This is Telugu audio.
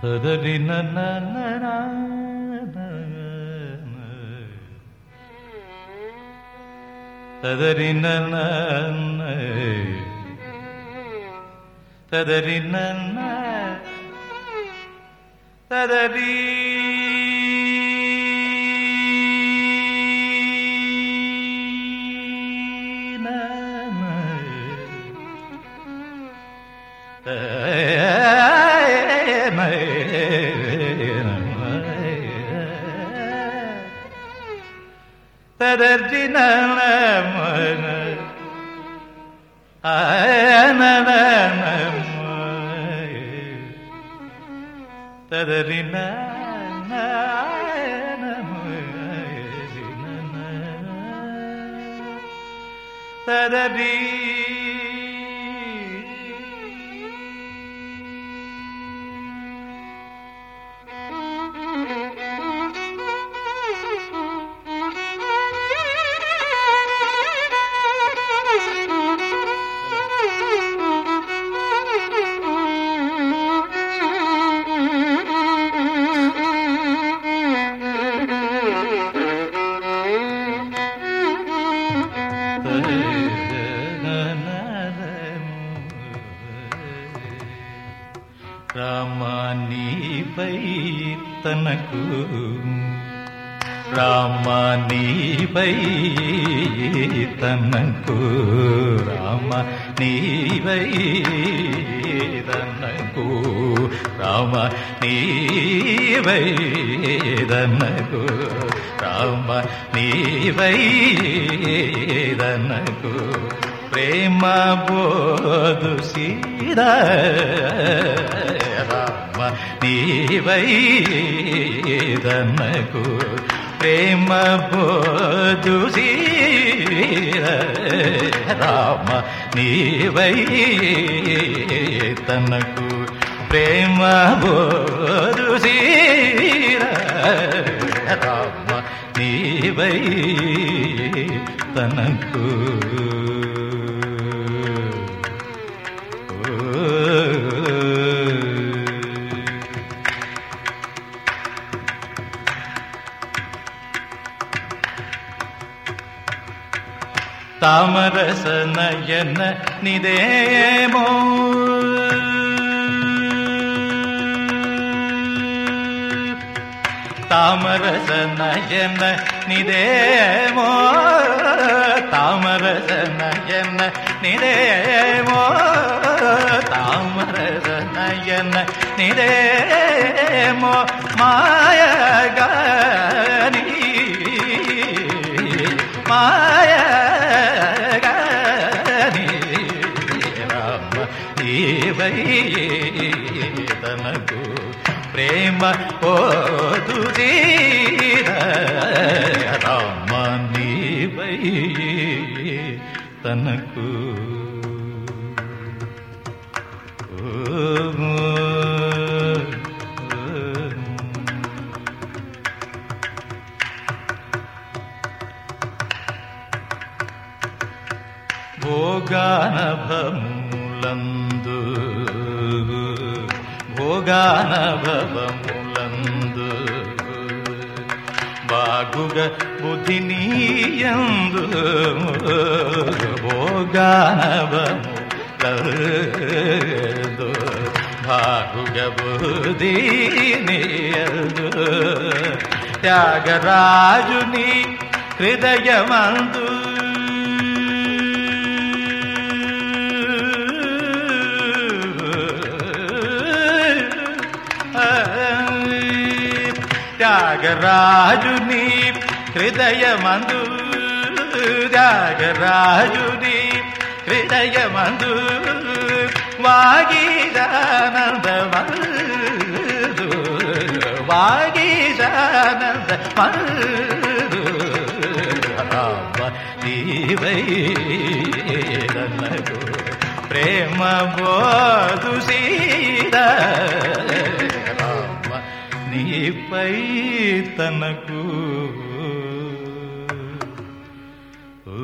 തദരി നന തദരി നന തദരി നന തദരീ Yeah. നരർജിന ആയനന రామానీపై తనకు రామానీపై తనకు రామ నీవై తనకు రామ నీవై తనకు రామ నీవై తనకు ప్రేమ బోధు సీదా. రామ ప్రేమ బోధు సీదా. రామ నీవై తనకు ప్రేమ బోధు సీదా. రామ నీవై తనకు தாமரச நயன நிதேமோ தாமரச நயன நிதேமோ தாமரச நயன நிதேமோ தாமரச நயன நிதேமோ மாய తనకు ప్రేమ పోదు రామ నీవై తనకు. భోగానభము గానభవములందు బాగుగ బుధినీయందు భోగానభములందు బాగుగ బుధినీయందు త్యాగరాజుని హృదయమందు త్యాగరాజుని హృదయమందు త్యాగరాజుని హృదయమందు వాగీదానంద మందు వాగీదానంద మందు రామ నీవై నన్నకు ప్రేమ బోధు సీదా రామ నీపై తనకు ఓ